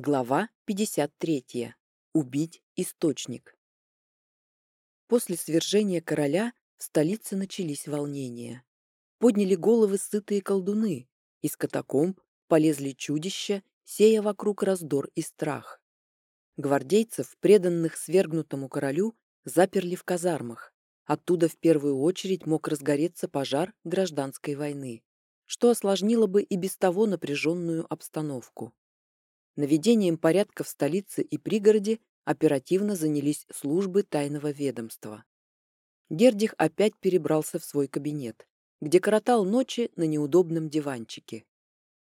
Глава 53. Убить источник. После свержения короля в столице начались волнения. Подняли головы сытые колдуны, из катакомб полезли чудища, сея вокруг раздор и страх. Гвардейцев, преданных свергнутому королю, заперли в казармах. Оттуда в первую очередь мог разгореться пожар гражданской войны, что осложнило бы и без того напряженную обстановку. Наведением порядка в столице и пригороде оперативно занялись службы тайного ведомства. Гердих опять перебрался в свой кабинет, где коротал ночи на неудобном диванчике.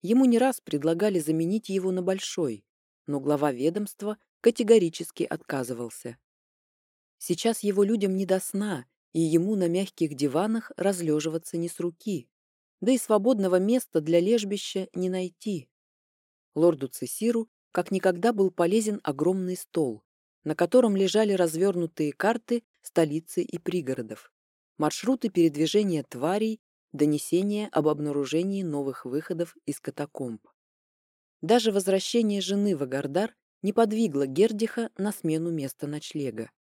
Ему не раз предлагали заменить его на большой, но глава ведомства категорически отказывался. Сейчас его людям не до сна, и ему на мягких диванах разлеживаться не с руки, да и свободного места для лежбища не найти. Лорду Цесиру как никогда был полезен огромный стол, на котором лежали развернутые карты столицы и пригородов, маршруты передвижения тварей, донесения об обнаружении новых выходов из катакомб. Даже возвращение жены в Агардар не подвигло Гердиха на смену места ночлега.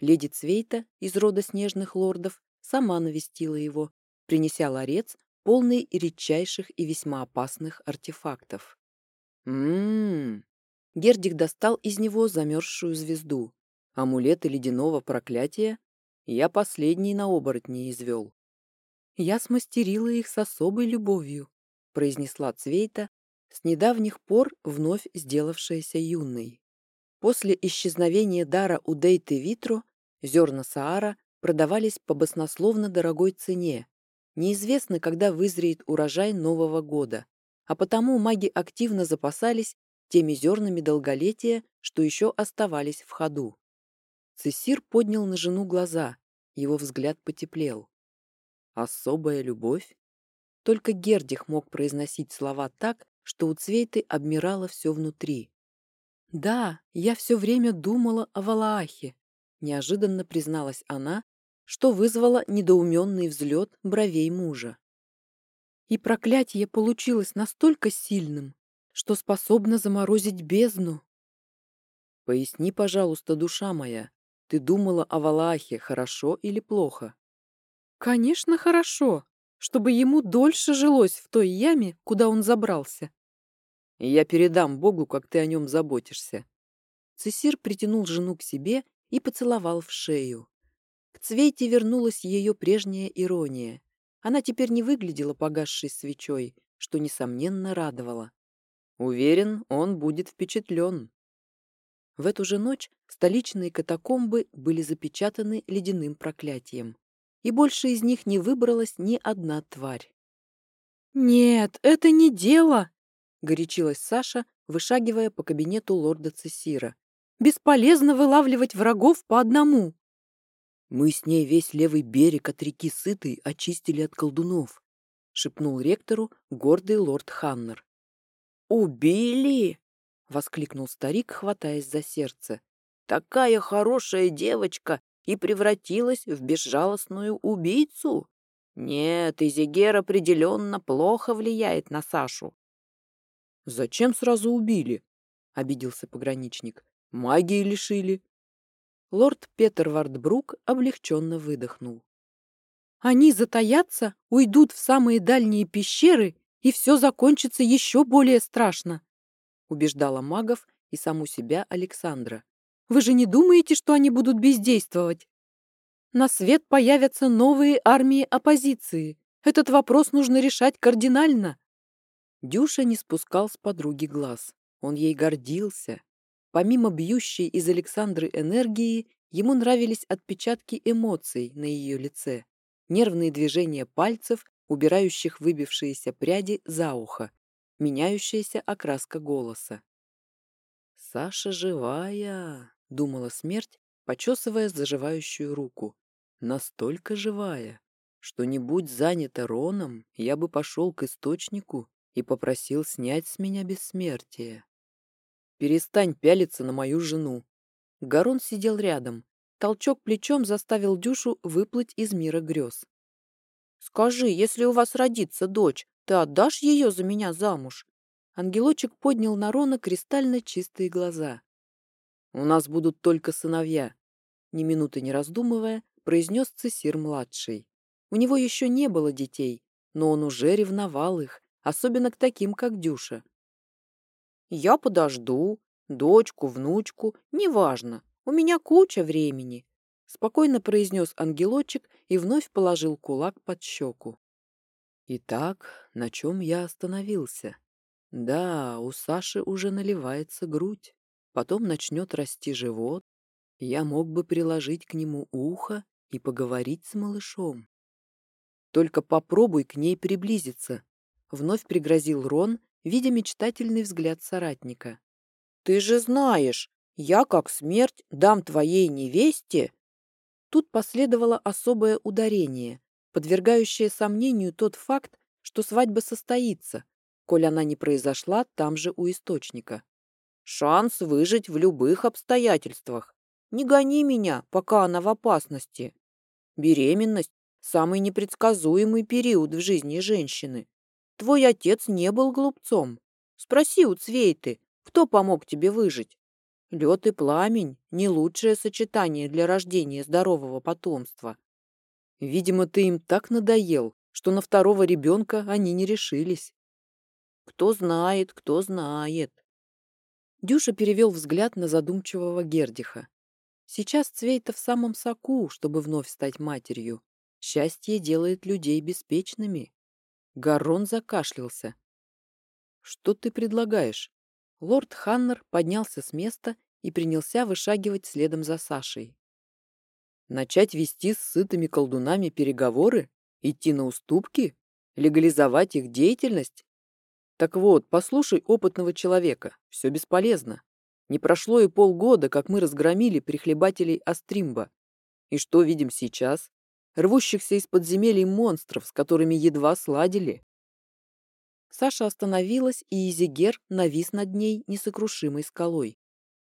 Леди Цвейта из рода снежных лордов сама навестила его, принеся ларец, полный редчайших и весьма опасных артефактов. Ммм. Гердик достал из него замерзшую звезду. Амулеты ледяного проклятия я последний на оборотни извел. Я смастерила их с особой любовью, произнесла Цвейта, с недавних пор вновь сделавшаяся юной. После исчезновения дара у Дейты Витро зерна Саара продавались по баснословно дорогой цене. Неизвестно, когда вызреет урожай Нового года а потому маги активно запасались теми зернами долголетия, что еще оставались в ходу. Цесир поднял на жену глаза, его взгляд потеплел. «Особая любовь?» Только Гердих мог произносить слова так, что у Цвейты обмирало все внутри. «Да, я все время думала о Валаахе», — неожиданно призналась она, что вызвало недоуменный взлет бровей мужа и проклятие получилось настолько сильным, что способно заморозить бездну. Поясни, пожалуйста, душа моя, ты думала о Валахе хорошо или плохо? Конечно, хорошо, чтобы ему дольше жилось в той яме, куда он забрался. Я передам Богу, как ты о нем заботишься. Цесир притянул жену к себе и поцеловал в шею. К Цвейте вернулась ее прежняя ирония. Она теперь не выглядела погасшей свечой, что, несомненно, радовало. Уверен, он будет впечатлен. В эту же ночь столичные катакомбы были запечатаны ледяным проклятием, и больше из них не выбралась ни одна тварь. «Нет, это не дело!» — горячилась Саша, вышагивая по кабинету лорда Цесира. «Бесполезно вылавливать врагов по одному!» Мы с ней весь левый берег от реки Сытой очистили от колдунов, шепнул ректору гордый лорд Ханнер. Убили! воскликнул старик, хватаясь за сердце. Такая хорошая девочка и превратилась в безжалостную убийцу? Нет, Изигер определенно плохо влияет на Сашу. Зачем сразу убили? обиделся пограничник. Магии лишили. Лорд Петер Вардбрук облегченно выдохнул. «Они затаятся, уйдут в самые дальние пещеры, и все закончится еще более страшно», убеждала магов и саму себя Александра. «Вы же не думаете, что они будут бездействовать? На свет появятся новые армии оппозиции. Этот вопрос нужно решать кардинально». Дюша не спускал с подруги глаз. Он ей гордился, Помимо бьющей из Александры энергии, ему нравились отпечатки эмоций на ее лице, нервные движения пальцев, убирающих выбившиеся пряди за ухо, меняющаяся окраска голоса. «Саша живая!» — думала смерть, почесывая заживающую руку. «Настолько живая, что не будь занята Роном, я бы пошел к источнику и попросил снять с меня бессмертие». Перестань пялиться на мою жену. Гарон сидел рядом. Толчок плечом заставил Дюшу выплыть из мира грез. «Скажи, если у вас родится дочь, ты отдашь ее за меня замуж?» ангелочек поднял на Рона кристально чистые глаза. «У нас будут только сыновья», — ни минуты не раздумывая, произнес Цесир-младший. У него еще не было детей, но он уже ревновал их, особенно к таким, как Дюша. «Я подожду. Дочку, внучку, неважно. У меня куча времени», — спокойно произнес ангелочек и вновь положил кулак под щеку. Итак, на чем я остановился? Да, у Саши уже наливается грудь, потом начнет расти живот. Я мог бы приложить к нему ухо и поговорить с малышом. Только попробуй к ней приблизиться, вновь пригрозил Рон, видя мечтательный взгляд соратника. Ты же знаешь, я как смерть дам твоей невесте. Тут последовало особое ударение, подвергающее сомнению тот факт, что свадьба состоится, коль она не произошла там же у источника. Шанс выжить в любых обстоятельствах. Не гони меня, пока она в опасности. Беременность – самый непредсказуемый период в жизни женщины. Твой отец не был глупцом. Спроси у Цвейты, кто помог тебе выжить. Лед и пламень – не лучшее сочетание для рождения здорового потомства. Видимо, ты им так надоел, что на второго ребенка они не решились. Кто знает, кто знает. Дюша перевел взгляд на задумчивого Гердиха. Сейчас Цвейта в самом соку, чтобы вновь стать матерью. Счастье делает людей беспечными. Гаррон закашлялся. «Что ты предлагаешь?» Лорд Ханнер поднялся с места и принялся вышагивать следом за Сашей. «Начать вести с сытыми колдунами переговоры? Идти на уступки? Легализовать их деятельность? Так вот, послушай опытного человека, все бесполезно. Не прошло и полгода, как мы разгромили прихлебателей Астримба. И что видим сейчас? Рвущихся из подземелий монстров, с которыми едва сладили. Саша остановилась, и Изигер навис над ней несокрушимой скалой.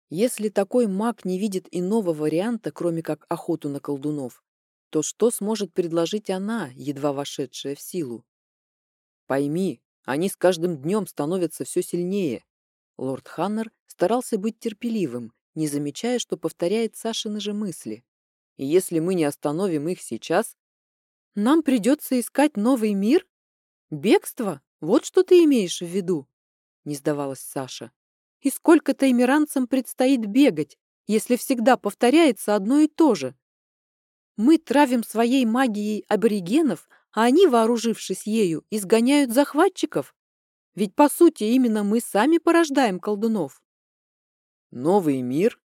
Если такой маг не видит иного варианта, кроме как охоту на колдунов, то что сможет предложить она, едва вошедшая в силу? Пойми, они с каждым днем становятся все сильнее. Лорд Ханнер старался быть терпеливым, не замечая, что повторяет Сашины же мысли. И если мы не остановим их сейчас... Нам придется искать новый мир? Бегство? Вот что ты имеешь в виду? Не сдавалась Саша. И сколько таймеранцам предстоит бегать, если всегда повторяется одно и то же? Мы травим своей магией аборигенов, а они, вооружившись ею, изгоняют захватчиков. Ведь, по сути, именно мы сами порождаем колдунов. Новый мир?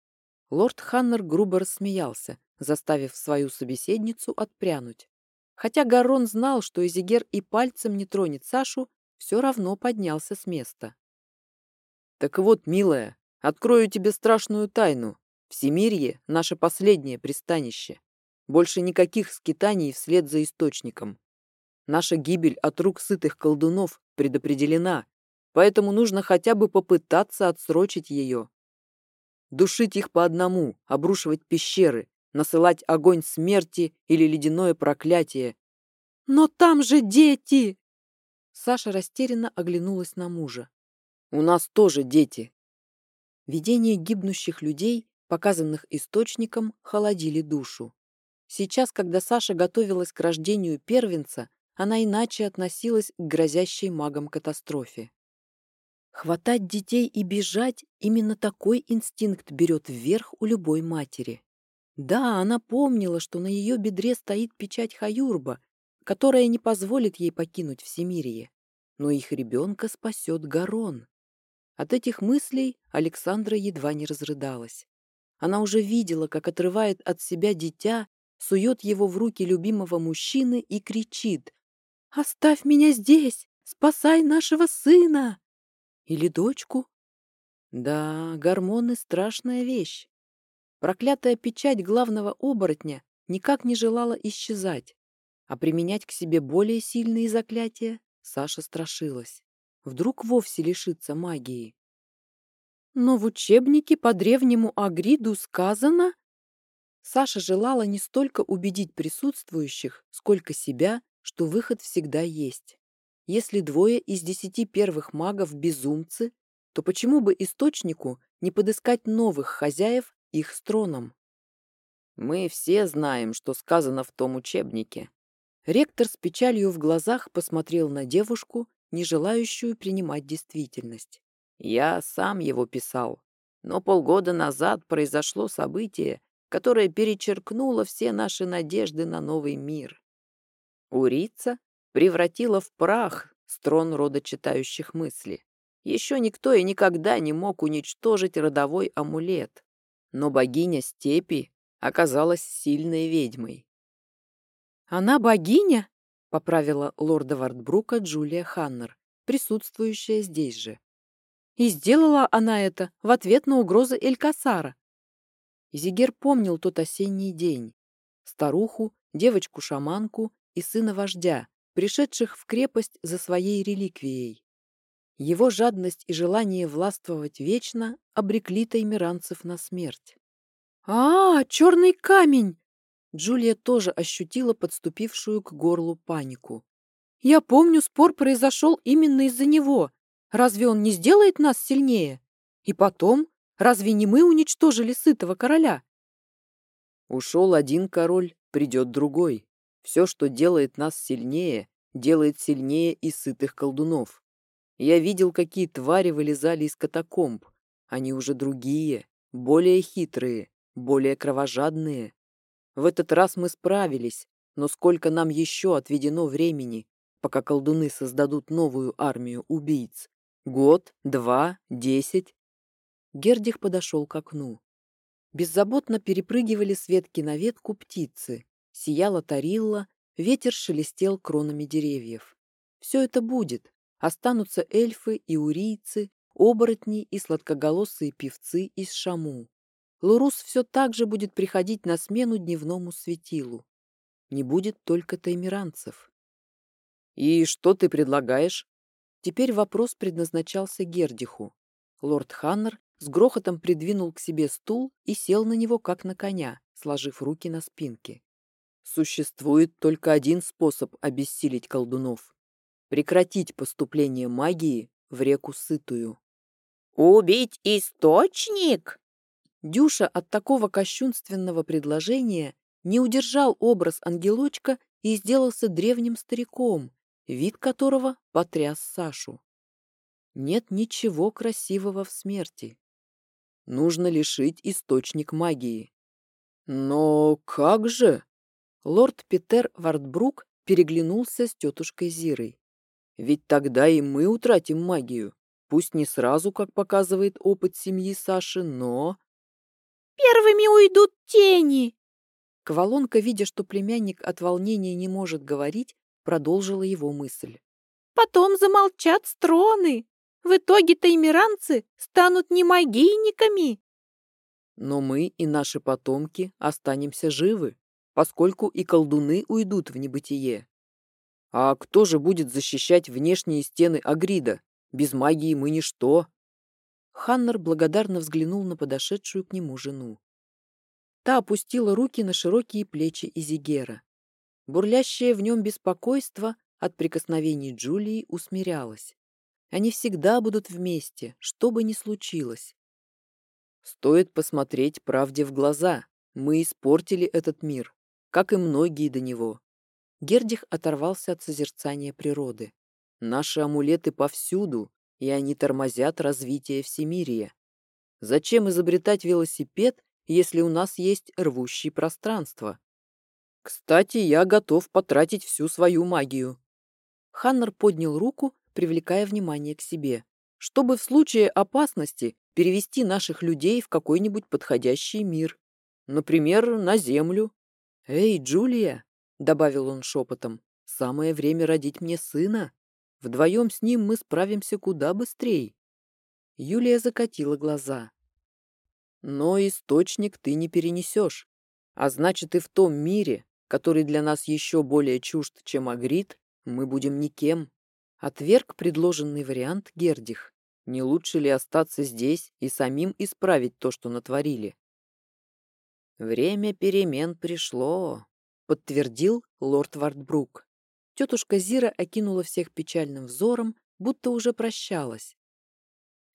Лорд Ханнер грубо рассмеялся, заставив свою собеседницу отпрянуть. Хотя Гарон знал, что Изигер и пальцем не тронет Сашу, все равно поднялся с места. «Так вот, милая, открою тебе страшную тайну. Всемирье — наше последнее пристанище. Больше никаких скитаний вслед за источником. Наша гибель от рук сытых колдунов предопределена, поэтому нужно хотя бы попытаться отсрочить ее. Душить их по одному, обрушивать пещеры, насылать огонь смерти или ледяное проклятие. «Но там же дети!» Саша растерянно оглянулась на мужа. «У нас тоже дети!» Видения гибнущих людей, показанных источником, холодили душу. Сейчас, когда Саша готовилась к рождению первенца, она иначе относилась к грозящей магам катастрофе. Хватать детей и бежать – именно такой инстинкт берет вверх у любой матери. Да, она помнила, что на ее бедре стоит печать Хаюрба, которая не позволит ей покинуть Всемирье, но их ребенка спасет Гарон. От этих мыслей Александра едва не разрыдалась. Она уже видела, как отрывает от себя дитя, сует его в руки любимого мужчины и кричит «Оставь меня здесь! Спасай нашего сына!» Или дочку? Да, гормоны — страшная вещь. Проклятая печать главного оборотня никак не желала исчезать, а применять к себе более сильные заклятия Саша страшилась. Вдруг вовсе лишится магии. Но в учебнике по древнему Агриду сказано... Саша желала не столько убедить присутствующих, сколько себя, что выход всегда есть. если двое из десяти первых магов безумцы, то почему бы источнику не подыскать новых хозяев их с троном? Мы все знаем, что сказано в том учебнике. Ректор с печалью в глазах посмотрел на девушку, не желающую принимать действительность. Я сам его писал, но полгода назад произошло событие, которое перечеркнуло все наши надежды на новый мир. Урица превратила в прах строн рода читающих мысли. Еще никто и никогда не мог уничтожить родовой амулет. Но богиня степи оказалась сильной ведьмой. «Она богиня?» — поправила лорда Вартбрука Джулия Ханнер, присутствующая здесь же. И сделала она это в ответ на угрозы Элькасара. Изигер помнил тот осенний день. Старуху, девочку-шаманку и сына вождя, пришедших в крепость за своей реликвией. Его жадность и желание властвовать вечно обрекли таймиранцев на смерть. «А, черный камень!» Джулия тоже ощутила подступившую к горлу панику. «Я помню, спор произошел именно из-за него. Разве он не сделает нас сильнее? И потом, разве не мы уничтожили сытого короля?» Ушел один король, придет другой. Все, что делает нас сильнее, делает сильнее и сытых колдунов. Я видел, какие твари вылезали из катакомб. Они уже другие, более хитрые, более кровожадные. В этот раз мы справились, но сколько нам еще отведено времени, пока колдуны создадут новую армию убийц? Год? Два? Десять? Гердих подошел к окну. Беззаботно перепрыгивали с ветки на ветку птицы. Сияла тарилла, ветер шелестел кронами деревьев. Все это будет. Останутся эльфы и урийцы, оборотни и сладкоголосые певцы из Шаму. Лурус все так же будет приходить на смену дневному светилу. Не будет только таймиранцев. «И что ты предлагаешь?» Теперь вопрос предназначался Гердиху. Лорд Ханнер с грохотом придвинул к себе стул и сел на него, как на коня, сложив руки на спинке. Существует только один способ обессилить колдунов. Прекратить поступление магии в реку Сытую. «Убить источник?» Дюша от такого кощунственного предложения не удержал образ ангелочка и сделался древним стариком, вид которого потряс Сашу. Нет ничего красивого в смерти. Нужно лишить источник магии. Но как же? Лорд Питер Вартбрук переглянулся с тетушкой Зирой. Ведь тогда и мы утратим магию. Пусть не сразу, как показывает опыт семьи Саши, но Первыми уйдут тени!» Квалонка, видя, что племянник от волнения не может говорить, продолжила его мысль. «Потом замолчат строны. В итоге таймиранцы станут не магийниками». «Но мы и наши потомки останемся живы, поскольку и колдуны уйдут в небытие. А кто же будет защищать внешние стены Агрида? Без магии мы ничто». Ханнер благодарно взглянул на подошедшую к нему жену. Та опустила руки на широкие плечи Изигера. Бурлящее в нем беспокойство от прикосновений Джулии усмирялось. Они всегда будут вместе, что бы ни случилось. Стоит посмотреть правде в глаза. Мы испортили этот мир, как и многие до него. Гердих оторвался от созерцания природы. Наши амулеты повсюду, и они тормозят развитие всемирия. Зачем изобретать велосипед, если у нас есть рвущие пространство? Кстати, я готов потратить всю свою магию. Ханнер поднял руку, привлекая внимание к себе, чтобы в случае опасности перевести наших людей в какой-нибудь подходящий мир. Например, на Землю. «Эй, Джулия!» — добавил он шепотом. «Самое время родить мне сына». Вдвоем с ним мы справимся куда быстрее. Юлия закатила глаза. Но источник ты не перенесешь. А значит, и в том мире, который для нас еще более чужд, чем Агрид, мы будем никем. Отверг предложенный вариант Гердих. Не лучше ли остаться здесь и самим исправить то, что натворили? Время перемен пришло, подтвердил лорд Вартбрук. Тетушка Зира окинула всех печальным взором, будто уже прощалась.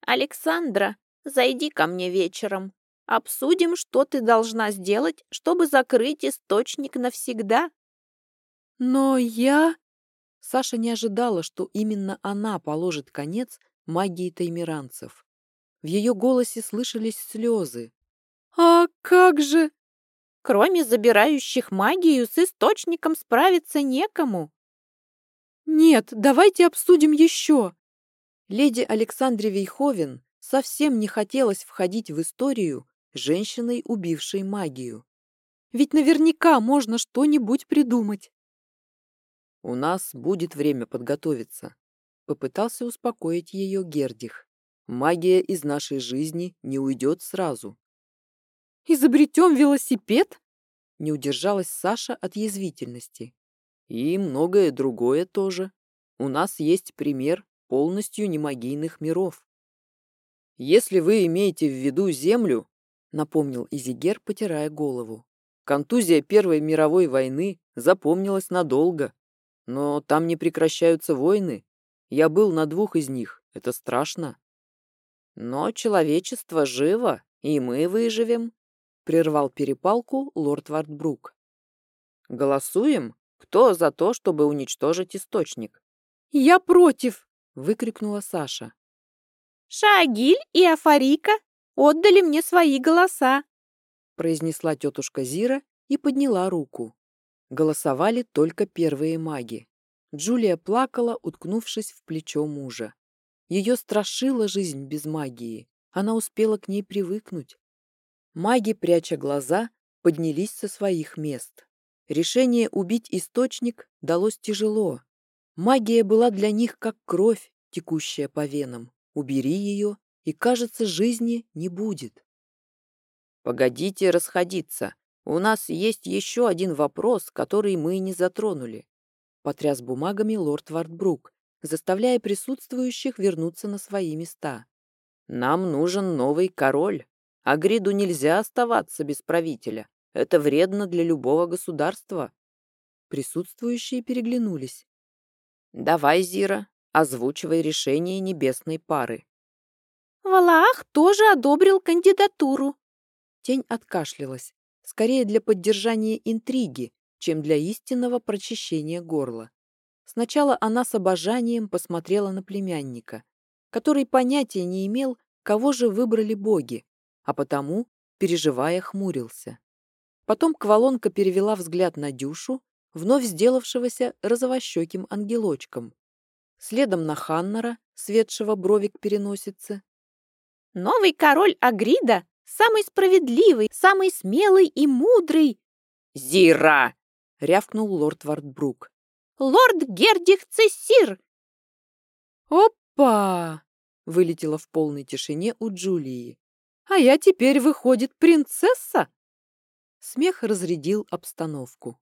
«Александра, зайди ко мне вечером. Обсудим, что ты должна сделать, чтобы закрыть источник навсегда». «Но я...» Саша не ожидала, что именно она положит конец магии таймиранцев. В ее голосе слышались слезы. «А как же...» «Кроме забирающих магию, с источником справиться некому». «Нет, давайте обсудим еще». Леди Александре Вейховен совсем не хотелось входить в историю женщиной, убившей магию. Ведь наверняка можно что-нибудь придумать. «У нас будет время подготовиться», — попытался успокоить ее Гердих. «Магия из нашей жизни не уйдет сразу». «Изобретем велосипед?» — не удержалась Саша от язвительности. «И многое другое тоже. У нас есть пример полностью немагийных миров». «Если вы имеете в виду Землю», — напомнил Изигер, потирая голову, «контузия Первой мировой войны запомнилась надолго. Но там не прекращаются войны. Я был на двух из них. Это страшно. Но человечество живо, и мы выживем, прервал перепалку лорд Вартбрук. Голосуем? Кто за то, чтобы уничтожить источник? Я против, выкрикнула Саша. Шагиль и Афарика отдали мне свои голоса, произнесла тетушка Зира и подняла руку. Голосовали только первые маги. Джулия плакала, уткнувшись в плечо мужа. Ее страшила жизнь без магии. Она успела к ней привыкнуть. Маги, пряча глаза, поднялись со своих мест. Решение убить источник далось тяжело. Магия была для них как кровь, текущая по венам. Убери ее, и, кажется, жизни не будет. «Погодите расходиться», у нас есть еще один вопрос, который мы не затронули. Потряс бумагами лорд Вартбрук, заставляя присутствующих вернуться на свои места. Нам нужен новый король. А Гриду нельзя оставаться без правителя. Это вредно для любого государства. Присутствующие переглянулись. Давай, Зира, озвучивай решение небесной пары. Валаах тоже одобрил кандидатуру. Тень откашлялась, скорее для поддержания интриги, чем для истинного прочищения горла. Сначала она с обожанием посмотрела на племянника, который понятия не имел, кого же выбрали боги, а потому, переживая, хмурился. Потом Квалонка перевела взгляд на Дюшу, вновь сделавшегося розовощеким ангелочком. Следом на Ханнера, светшего бровик переносицы. «Новый король Агрида самый справедливый, самый смелый и мудрый. «Зира!» — рявкнул лорд Вартбрук. «Лорд Гердих Цессир!» «Опа!» — вылетело в полной тишине у Джулии. «А я теперь, выходит, принцесса?» Смех разрядил обстановку.